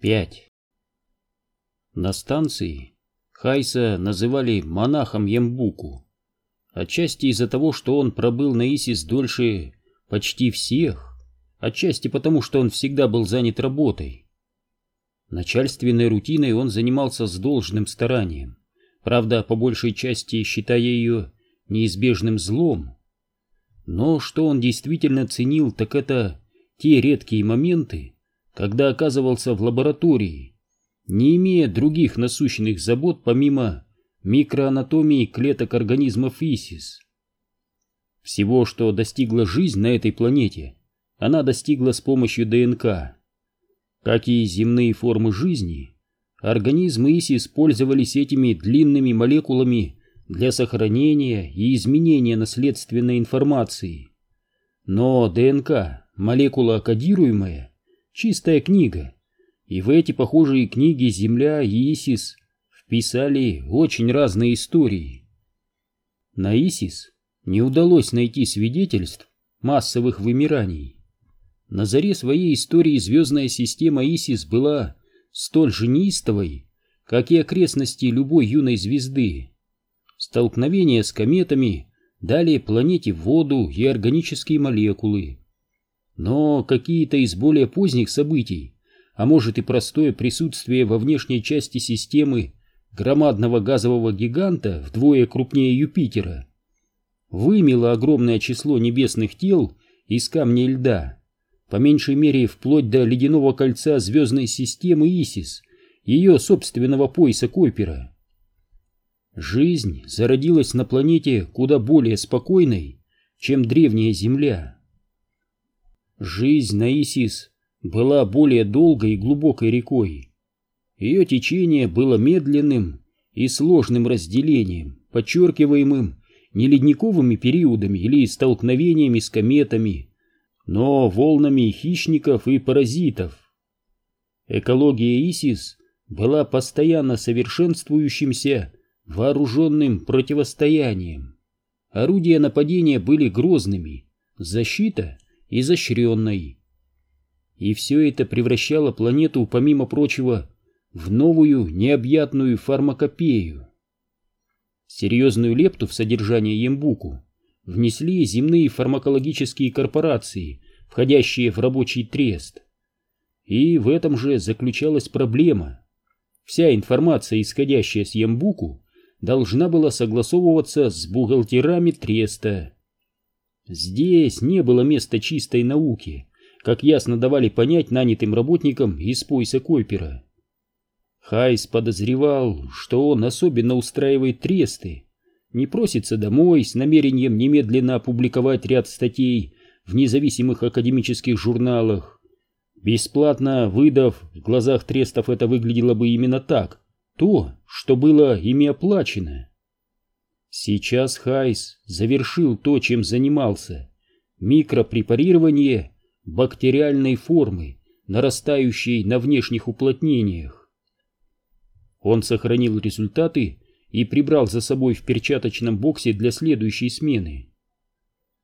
5. На станции Хайса называли монахом Ямбуку, отчасти из-за того, что он пробыл на Исис дольше почти всех, отчасти потому, что он всегда был занят работой. Начальственной рутиной он занимался с должным старанием, правда, по большей части считая ее неизбежным злом. Но что он действительно ценил, так это те редкие моменты, когда оказывался в лаборатории, не имея других насущных забот помимо микроанатомии клеток организмов ИСИС. Всего, что достигла жизнь на этой планете, она достигла с помощью ДНК. Как и земные формы жизни, организмы ИСИС пользовались этими длинными молекулами для сохранения и изменения наследственной информации. Но ДНК, молекула кодируемая, Чистая книга. И в эти похожие книги Земля и Исис вписали очень разные истории. На Исис не удалось найти свидетельств массовых вымираний. На заре своей истории звездная система Исис была столь же неистовой, как и окрестности любой юной звезды. Столкновения с кометами дали планете воду и органические молекулы. Но какие-то из более поздних событий, а может и простое присутствие во внешней части системы громадного газового гиганта вдвое крупнее Юпитера, вымело огромное число небесных тел из камней льда, по меньшей мере вплоть до ледяного кольца звездной системы Исис, ее собственного пояса Койпера. Жизнь зародилась на планете куда более спокойной, чем древняя Земля. Жизнь на Исис была более долгой и глубокой рекой. Ее течение было медленным и сложным разделением, подчеркиваемым не ледниковыми периодами или столкновениями с кометами, но волнами хищников и паразитов. Экология Исис была постоянно совершенствующимся вооруженным противостоянием. Орудия нападения были грозными, защита — изощренной. И все это превращало планету, помимо прочего, в новую необъятную фармакопею. Серьезную лепту в содержание Ембуку внесли земные фармакологические корпорации, входящие в рабочий трест. И в этом же заключалась проблема. Вся информация, исходящая с Ембуку, должна была согласовываться с бухгалтерами треста. Здесь не было места чистой науки, как ясно давали понять нанятым работникам из пояса Койпера. Хайс подозревал, что он особенно устраивает тресты, не просится домой с намерением немедленно опубликовать ряд статей в независимых академических журналах. Бесплатно выдав, в глазах трестов это выглядело бы именно так, то, что было ими оплачено. Сейчас Хайс завершил то, чем занимался. Микропрепарирование бактериальной формы, нарастающей на внешних уплотнениях. Он сохранил результаты и прибрал за собой в перчаточном боксе для следующей смены.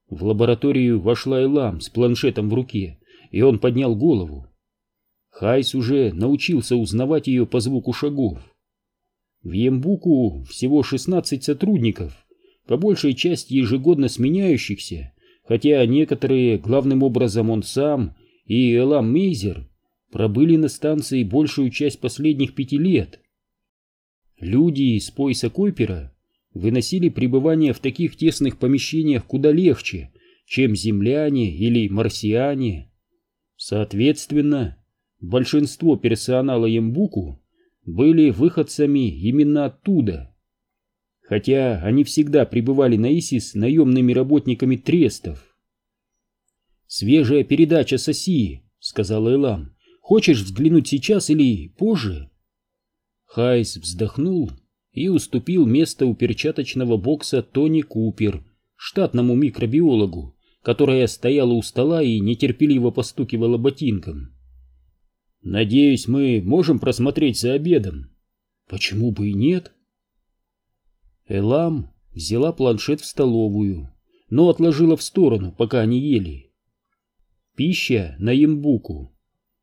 В лабораторию вошла Элам с планшетом в руке, и он поднял голову. Хайс уже научился узнавать ее по звуку шагов. В Ембуку всего 16 сотрудников, по большей части ежегодно сменяющихся, хотя некоторые, главным образом он сам и Элам Мейзер, пробыли на станции большую часть последних пяти лет. Люди из пояса Койпера выносили пребывание в таких тесных помещениях куда легче, чем земляне или марсиане. Соответственно, большинство персонала Ембуку были выходцами именно оттуда. Хотя они всегда пребывали на Исис наемными работниками трестов. «Свежая передача Соси», — сказал Элам. «Хочешь взглянуть сейчас или позже?» Хайс вздохнул и уступил место у перчаточного бокса Тони Купер, штатному микробиологу, которая стояла у стола и нетерпеливо постукивала ботинком. Надеюсь, мы можем просмотреть за обедом. Почему бы и нет? Элам взяла планшет в столовую, но отложила в сторону, пока они ели. Пища на имбуку.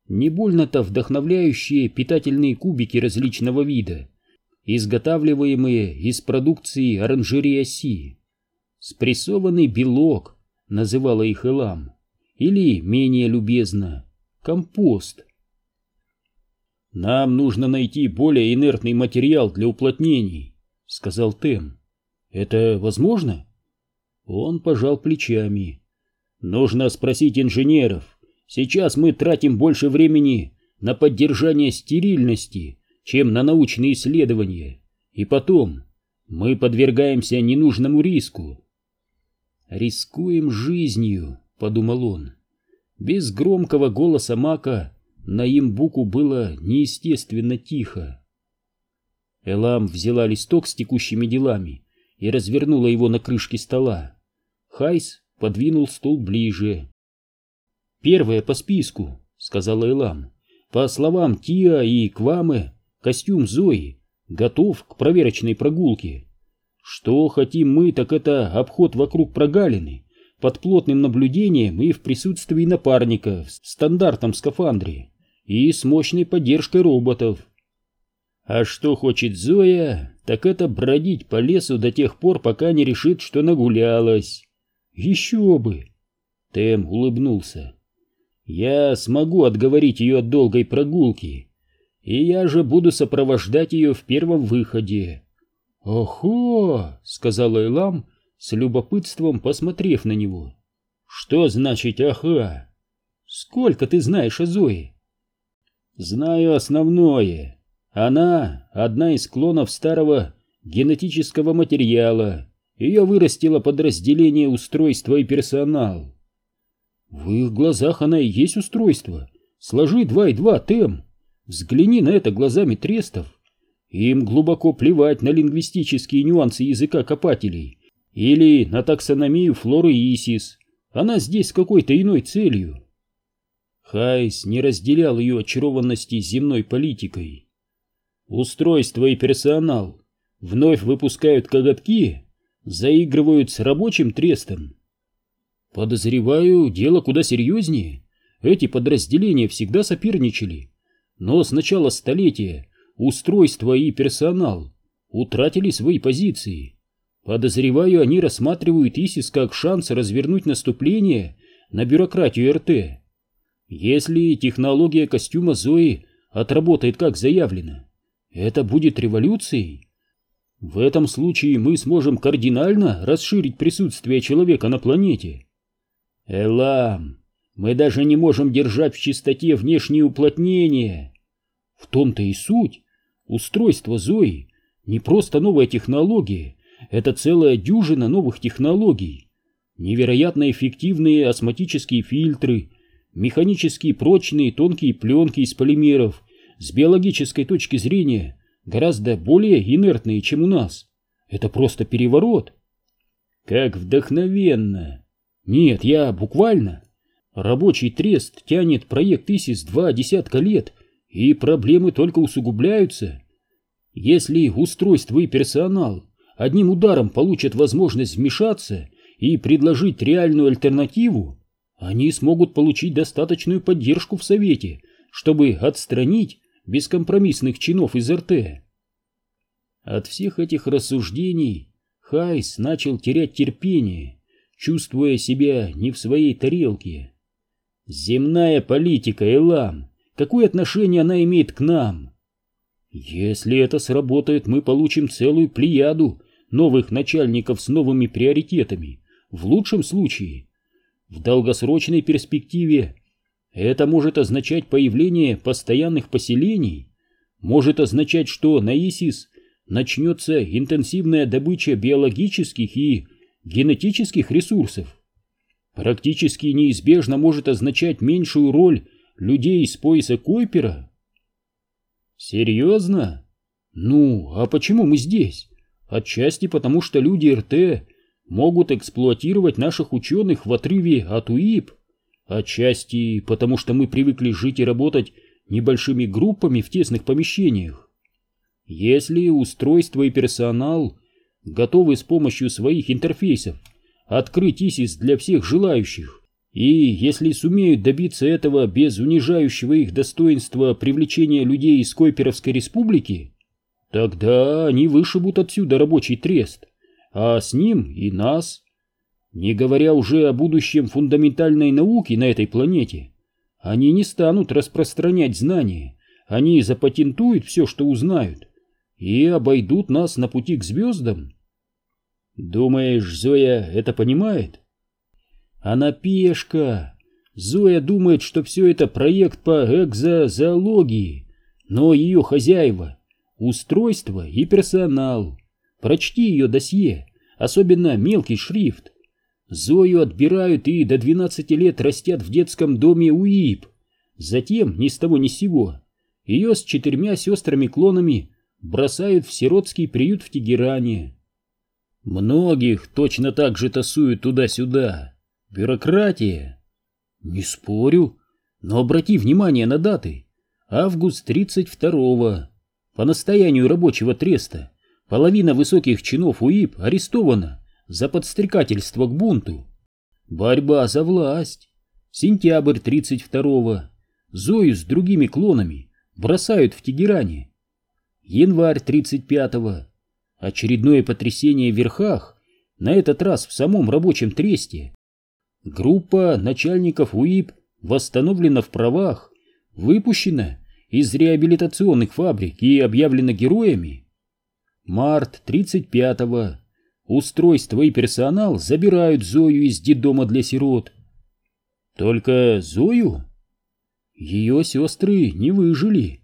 не больно-то вдохновляющие питательные кубики различного вида, изготавливаемые из продукции оранжереи оси. Спрессованный белок, называла их Элам, или, менее любезно, компост. «Нам нужно найти более инертный материал для уплотнений», — сказал Тем. «Это возможно?» Он пожал плечами. «Нужно спросить инженеров. Сейчас мы тратим больше времени на поддержание стерильности, чем на научные исследования. И потом, мы подвергаемся ненужному риску». «Рискуем жизнью», — подумал он. Без громкого голоса Мака на имбуку было неестественно тихо. Элам взяла листок с текущими делами и развернула его на крышке стола. Хайс подвинул стул ближе. «Первое по списку», — сказала Элам. «По словам Тиа и Квамы, костюм Зои готов к проверочной прогулке. Что хотим мы, так это обход вокруг прогалины, под плотным наблюдением и в присутствии напарника в стандартном скафандре и с мощной поддержкой роботов. А что хочет Зоя, так это бродить по лесу до тех пор, пока не решит, что нагулялась. Еще бы! Тем улыбнулся. Я смогу отговорить ее от долгой прогулки, и я же буду сопровождать ее в первом выходе. «Охо!» — сказала Элам, с любопытством посмотрев на него. «Что значит «ага»? Сколько ты знаешь о Зое?» «Знаю основное. Она — одна из клонов старого генетического материала. Ее вырастило подразделение устройства и персонал». «В их глазах она и есть устройство. Сложи два и два, Тем. Взгляни на это глазами трестов. Им глубоко плевать на лингвистические нюансы языка копателей или на таксономию флоры Исис. Она здесь с какой-то иной целью. Хайс не разделял ее очарованности земной политикой. Устройство и персонал вновь выпускают коготки, заигрывают с рабочим трестом. Подозреваю, дело куда серьезнее. Эти подразделения всегда соперничали. Но с начала столетия устройство и персонал утратили свои позиции. Подозреваю, они рассматривают ИСИС как шанс развернуть наступление на бюрократию РТ. Если технология костюма Зои отработает как заявлено, это будет революцией. В этом случае мы сможем кардинально расширить присутствие человека на планете. Элам, мы даже не можем держать в чистоте внешние уплотнения. В том-то и суть. Устройство Зои не просто новая технология, это целая дюжина новых технологий. Невероятно эффективные осмотические фильтры, механически прочные тонкие пленки из полимеров, с биологической точки зрения гораздо более инертные, чем у нас. Это просто переворот. Как вдохновенно! Нет, я буквально. Рабочий трест тянет проект ИСИС два десятка лет — и проблемы только усугубляются. Если устройство и персонал одним ударом получат возможность вмешаться и предложить реальную альтернативу, они смогут получить достаточную поддержку в Совете, чтобы отстранить бескомпромиссных чинов из РТ. От всех этих рассуждений Хайс начал терять терпение, чувствуя себя не в своей тарелке. Земная политика, Элам, какое отношение она имеет к нам. Если это сработает, мы получим целую плеяду новых начальников с новыми приоритетами, в лучшем случае. В долгосрочной перспективе это может означать появление постоянных поселений, может означать, что на ИСИС начнется интенсивная добыча биологических и генетических ресурсов. Практически неизбежно может означать меньшую роль людей из пояса Койпера? Серьезно? Ну, а почему мы здесь? Отчасти потому, что люди РТ могут эксплуатировать наших ученых в отрыве от УИП. Отчасти потому, что мы привыкли жить и работать небольшими группами в тесных помещениях. Если устройство и персонал готовы с помощью своих интерфейсов открыть ИСИС для всех желающих, И если сумеют добиться этого без унижающего их достоинства привлечения людей из Койперовской республики, тогда они вышибут отсюда рабочий трест, а с ним и нас. Не говоря уже о будущем фундаментальной науки на этой планете, они не станут распространять знания, они запатентуют все, что узнают, и обойдут нас на пути к звездам. Думаешь, Зоя это понимает? Она пешка. Зоя думает, что все это проект по экзозоологии, но ее хозяева — устройство и персонал. Прочти ее досье, особенно мелкий шрифт. Зою отбирают и до 12 лет растят в детском доме УИП. Затем, ни с того ни с сего, ее с четырьмя сестрами-клонами бросают в сиротский приют в Тегеране. Многих точно так же тасуют туда-сюда. Бюрократия. Не спорю, но обрати внимание на даты. Август 32-го. По настоянию рабочего треста половина высоких чинов УИП арестована за подстрекательство к бунту. Борьба за власть. Сентябрь 32-го. Зою с другими клонами бросают в Тегеране. Январь 35-го. Очередное потрясение в верхах, на этот раз в самом рабочем тресте. Группа начальников УИП восстановлена в правах, выпущена из реабилитационных фабрик и объявлена героями. Март 35-го. Устройство и персонал забирают Зою из детдома для сирот. Только Зою? Ее сестры не выжили.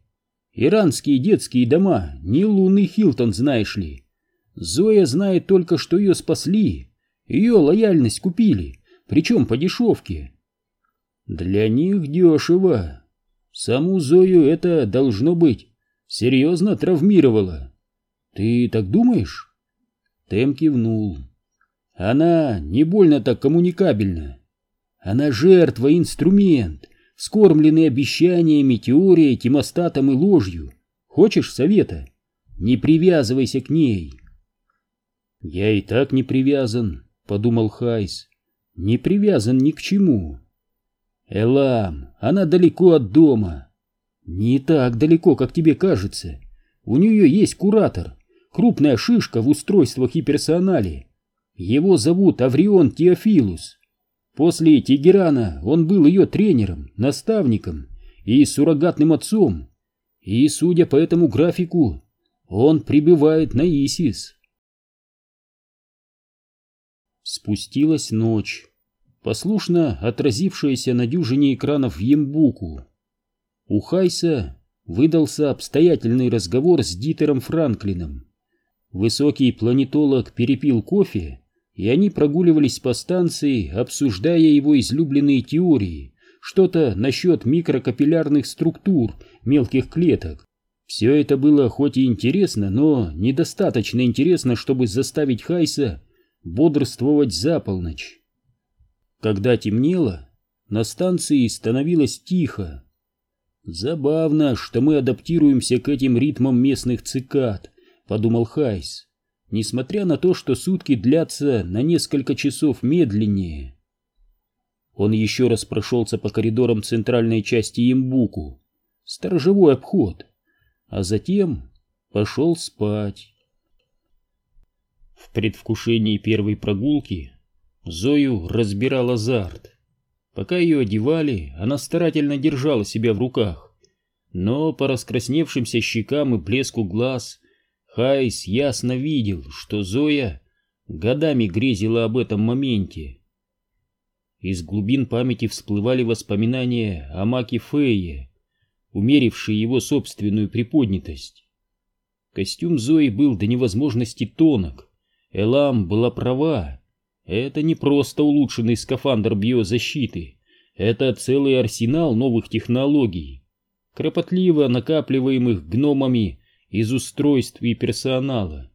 Иранские детские дома, не лунный Хилтон, знаешь ли. Зоя знает только, что ее спасли, ее лояльность купили причем по дешевке. Для них дешево. Саму Зою это, должно быть, серьезно травмировало. Ты так думаешь? Тем кивнул. Она не больно так коммуникабельна. Она жертва, инструмент, скормленный обещаниями, теорией, темостатом и ложью. Хочешь совета? Не привязывайся к ней. Я и так не привязан, подумал Хайс не привязан ни к чему. Элам, она далеко от дома. Не так далеко, как тебе кажется. У нее есть куратор, крупная шишка в устройствах и персонале. Его зовут Аврион Теофилус. После Тегерана он был ее тренером, наставником и суррогатным отцом. И, судя по этому графику, он прибывает на Исис. Спустилась ночь послушно отразившаяся на дюжине экранов в Ембуку. У Хайса выдался обстоятельный разговор с Дитером Франклином. Высокий планетолог перепил кофе, и они прогуливались по станции, обсуждая его излюбленные теории, что-то насчет микрокапиллярных структур мелких клеток. Все это было хоть и интересно, но недостаточно интересно, чтобы заставить Хайса бодрствовать за полночь. Когда темнело, на станции становилось тихо. Забавно, что мы адаптируемся к этим ритмам местных цикад, подумал Хайс, несмотря на то, что сутки длятся на несколько часов медленнее. Он еще раз прошелся по коридорам центральной части Имбуку, сторожевой обход, а затем пошел спать. В предвкушении первой прогулки Зою разбирал азарт. Пока ее одевали, она старательно держала себя в руках. Но по раскрасневшимся щекам и блеску глаз Хайс ясно видел, что Зоя годами грезила об этом моменте. Из глубин памяти всплывали воспоминания о Маке Фее, умерившие его собственную приподнятость. Костюм Зои был до невозможности тонок. Элам была права. Это не просто улучшенный скафандр биозащиты. Это целый арсенал новых технологий, кропотливо накапливаемых гномами из устройств и персонала.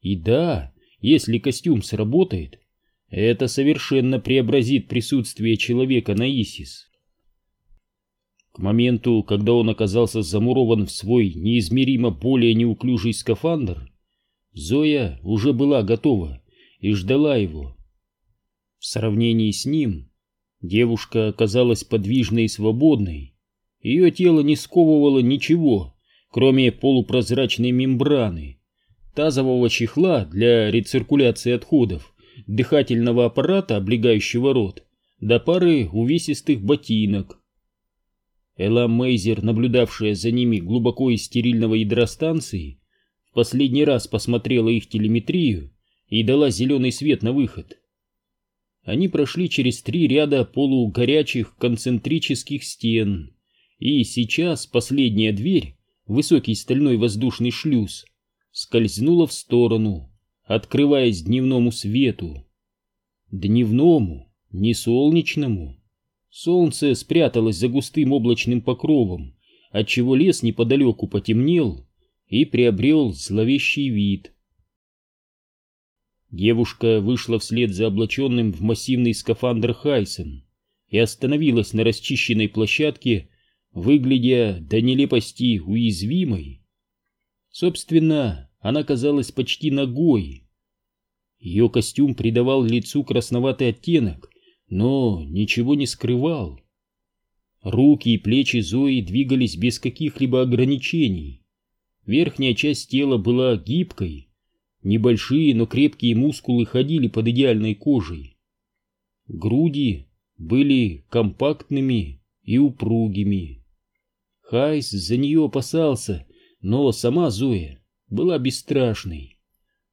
И да, если костюм сработает, это совершенно преобразит присутствие человека на Исис. К моменту, когда он оказался замурован в свой неизмеримо более неуклюжий скафандр, Зоя уже была готова и ждала его. В сравнении с ним Девушка оказалась подвижной и свободной. Ее тело не сковывало ничего, кроме полупрозрачной мембраны, тазового чехла для рециркуляции отходов, дыхательного аппарата, облегающего рот, до пары увесистых ботинок. Элла Мейзер, наблюдавшая за ними глубоко из стерильного ядра станции, в последний раз посмотрела их телеметрию и дала зеленый свет на выход. Они прошли через три ряда полугорячих концентрических стен, и сейчас последняя дверь, высокий стальной воздушный шлюз, скользнула в сторону, открываясь дневному свету. Дневному, не солнечному. Солнце спряталось за густым облачным покровом, отчего лес неподалеку потемнел и приобрел зловещий вид. Девушка вышла вслед за облаченным в массивный скафандр Хайсом и остановилась на расчищенной площадке, выглядя до нелепости уязвимой. Собственно, она казалась почти ногой. Ее костюм придавал лицу красноватый оттенок, но ничего не скрывал. Руки и плечи Зои двигались без каких-либо ограничений. Верхняя часть тела была гибкой, небольшие, но крепкие мускулы ходили под идеальной кожей. Груди были компактными и упругими. Хайс за нее опасался, но сама Зоя была бесстрашной.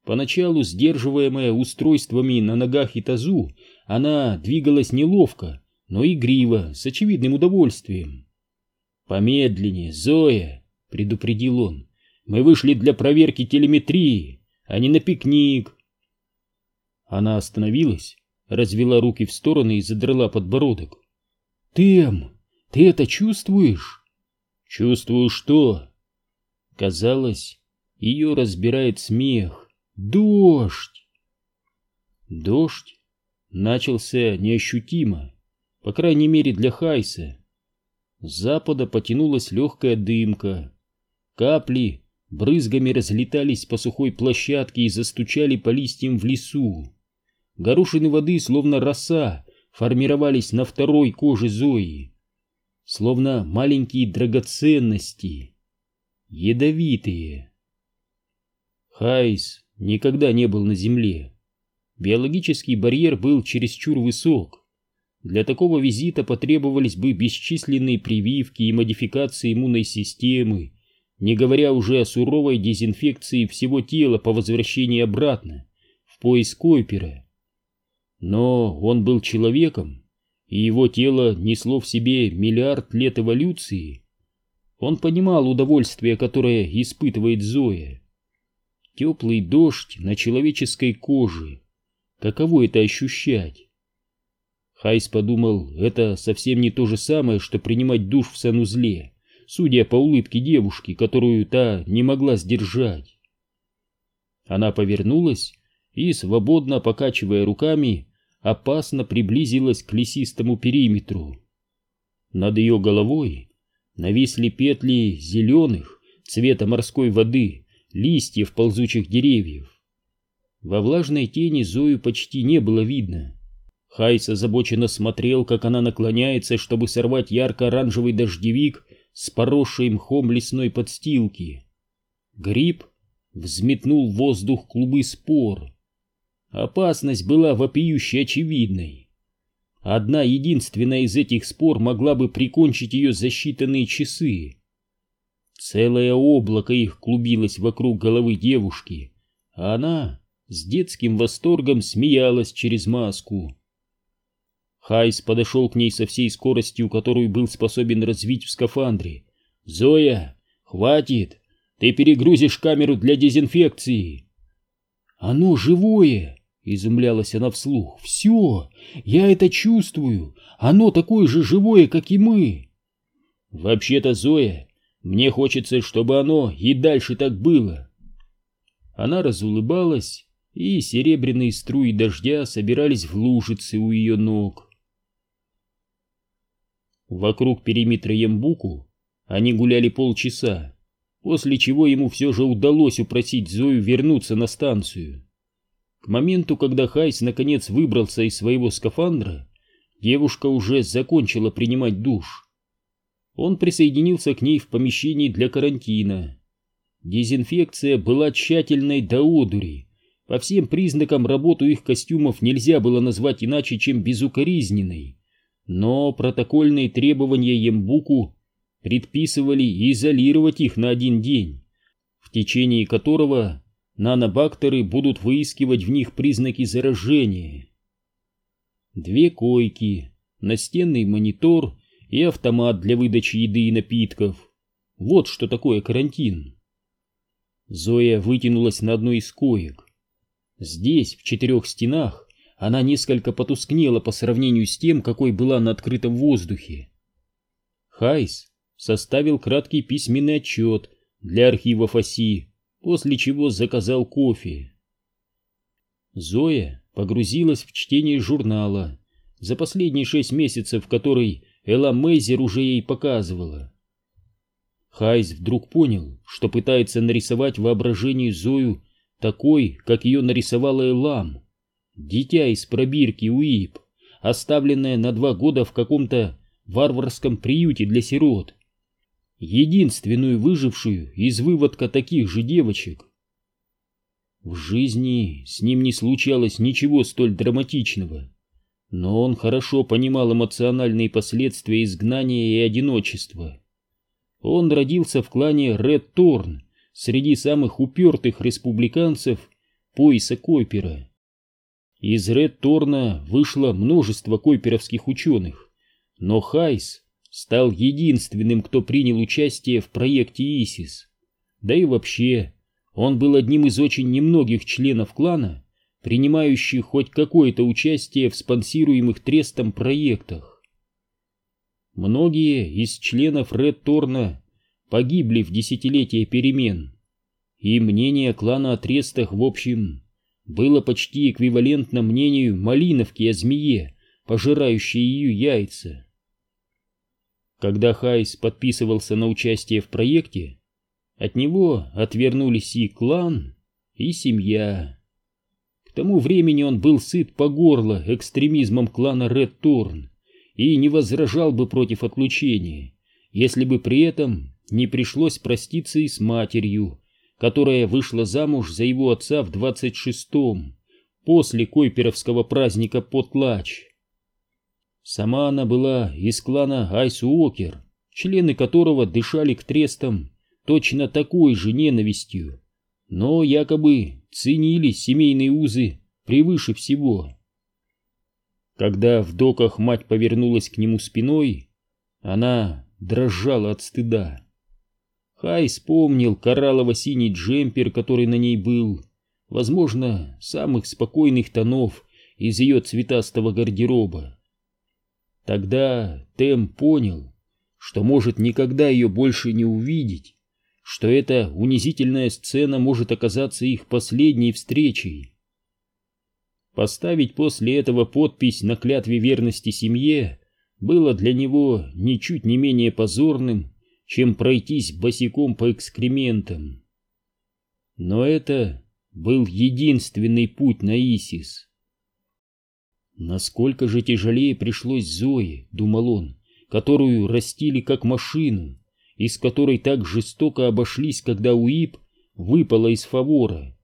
Поначалу, сдерживаемая устройствами на ногах и тазу, она двигалась неловко, но игриво, с очевидным удовольствием. «Помедленнее, Зоя!» — предупредил он. «Мы вышли для проверки телеметрии, а не на пикник!» Она остановилась, развела руки в стороны и задрала подбородок. «Тэм, ты это чувствуешь?» «Чувствую что?» Казалось, ее разбирает смех. Дождь! Дождь начался неощутимо, по крайней мере для Хайса. С запада потянулась легкая дымка. Капли брызгами разлетались по сухой площадке и застучали по листьям в лесу. Горошины воды, словно роса, формировались на второй коже Зои, словно маленькие драгоценности, ядовитые. Хайс никогда не был на Земле. Биологический барьер был чересчур высок. Для такого визита потребовались бы бесчисленные прививки и модификации иммунной системы, не говоря уже о суровой дезинфекции всего тела по возвращении обратно, в поиск Койпера. Но он был человеком, и его тело несло в себе миллиард лет эволюции. Он понимал удовольствие, которое испытывает Зоя. Теплый дождь на человеческой коже. Каково это ощущать? Хайс подумал, это совсем не то же самое, что принимать душ в санузле, судя по улыбке девушки, которую та не могла сдержать. Она повернулась и, свободно покачивая руками, опасно приблизилась к лесистому периметру. Над ее головой нависли петли зеленых, цвета морской воды, листьев ползучих деревьев. Во влажной тени Зою почти не было видно. Хайс озабоченно смотрел, как она наклоняется, чтобы сорвать ярко-оранжевый дождевик с поросшей мхом лесной подстилки. Гриб взметнул в воздух клубы спор. Опасность была вопиюще очевидной. Одна единственная из этих спор могла бы прикончить ее за считанные часы. Целое облако их клубилось вокруг головы девушки, а она с детским восторгом смеялась через маску. Хайс подошел к ней со всей скоростью, которую был способен развить в скафандре. «Зоя, хватит! Ты перегрузишь камеру для дезинфекции!» «Оно живое!» — изумлялась она вслух. «Все! Я это чувствую! Оно такое же живое, как и мы!» «Вообще-то, Зоя, мне хочется, чтобы оно и дальше так было. Она разулыбалась, и серебряные струи дождя собирались в лужицы у ее ног. Вокруг периметра Ямбуку они гуляли полчаса, после чего ему все же удалось упросить Зою вернуться на станцию. К моменту, когда Хайс наконец выбрался из своего скафандра, девушка уже закончила принимать душ. Он присоединился к ней в помещении для карантина. Дезинфекция была тщательной до одури. По всем признакам работу их костюмов нельзя было назвать иначе, чем безукоризненной. Но протокольные требования Ембуку предписывали изолировать их на один день, в течение которого нанобактеры будут выискивать в них признаки заражения. Две койки, настенный монитор и автомат для выдачи еды и напитков. Вот что такое карантин. Зоя вытянулась на одной из коек. Здесь, в четырех стенах, она несколько потускнела по сравнению с тем, какой была на открытом воздухе. Хайс составил краткий письменный отчет для архивов оси, после чего заказал кофе. Зоя погрузилась в чтение журнала, за последние шесть месяцев который Элла Мейзер уже ей показывала. Хайс вдруг понял, что пытается нарисовать в воображении Зою такой, как ее нарисовала Элам. Дитя из пробирки Уип, оставленное на два года в каком-то варварском приюте для сирот. Единственную выжившую из выводка таких же девочек. В жизни с ним не случалось ничего столь драматичного, но он хорошо понимал эмоциональные последствия изгнания и одиночества. Он родился в клане Ред Торн, среди самых упертых республиканцев пояса Койпера. Из Ред Торна вышло множество койперовских ученых, но Хайс стал единственным, кто принял участие в проекте ИСИС. Да и вообще, он был одним из очень немногих членов клана, принимающих хоть какое-то участие в спонсируемых трестом проектах. Многие из членов Ред Торна погибли в десятилетия перемен, и мнение клана о трестах в общем было почти эквивалентно мнению Малиновки о змее, пожирающей ее яйца. Когда Хайс подписывался на участие в проекте, от него отвернулись и клан, и семья. К тому времени он был сыт по горло экстремизмом клана Ред Торн и не возражал бы против отлучения, если бы при этом не пришлось проститься и с матерью, которая вышла замуж за его отца в двадцать шестом, после койперовского праздника Потлач. Сама она была из клана Айсуокер, члены которого дышали к трестам точно такой же ненавистью, но якобы ценили семейные узы превыше всего. Когда в доках мать повернулась к нему спиной, она дрожала от стыда. Хай вспомнил кораллово-синий джемпер, который на ней был, возможно, самых спокойных тонов из ее цветастого гардероба. Тогда Тем понял, что может никогда ее больше не увидеть, что эта унизительная сцена может оказаться их последней встречей. Поставить после этого подпись на клятве верности семье было для него ничуть не менее позорным, чем пройтись босиком по экскрементам. Но это был единственный путь на Исис. Насколько же тяжелее пришлось Зое, думал он, которую растили как машину, из которой так жестоко обошлись, когда Уип выпала из фавора.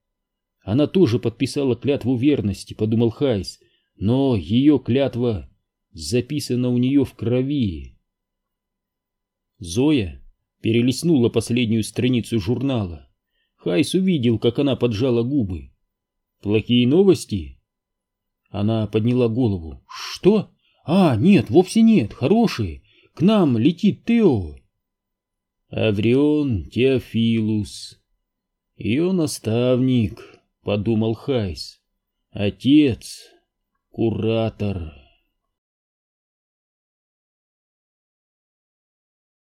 Она тоже подписала клятву верности, подумал Хайс, но ее клятва записана у нее в крови. Зоя перелистнула последнюю страницу журнала. Хайс увидел, как она поджала губы. «Плохие новости?» Она подняла голову. «Что? А, нет, вовсе нет, хорошие. К нам летит Тео». «Аврион Теофилус. Ее наставник», — подумал Хайс. «Отец, куратор».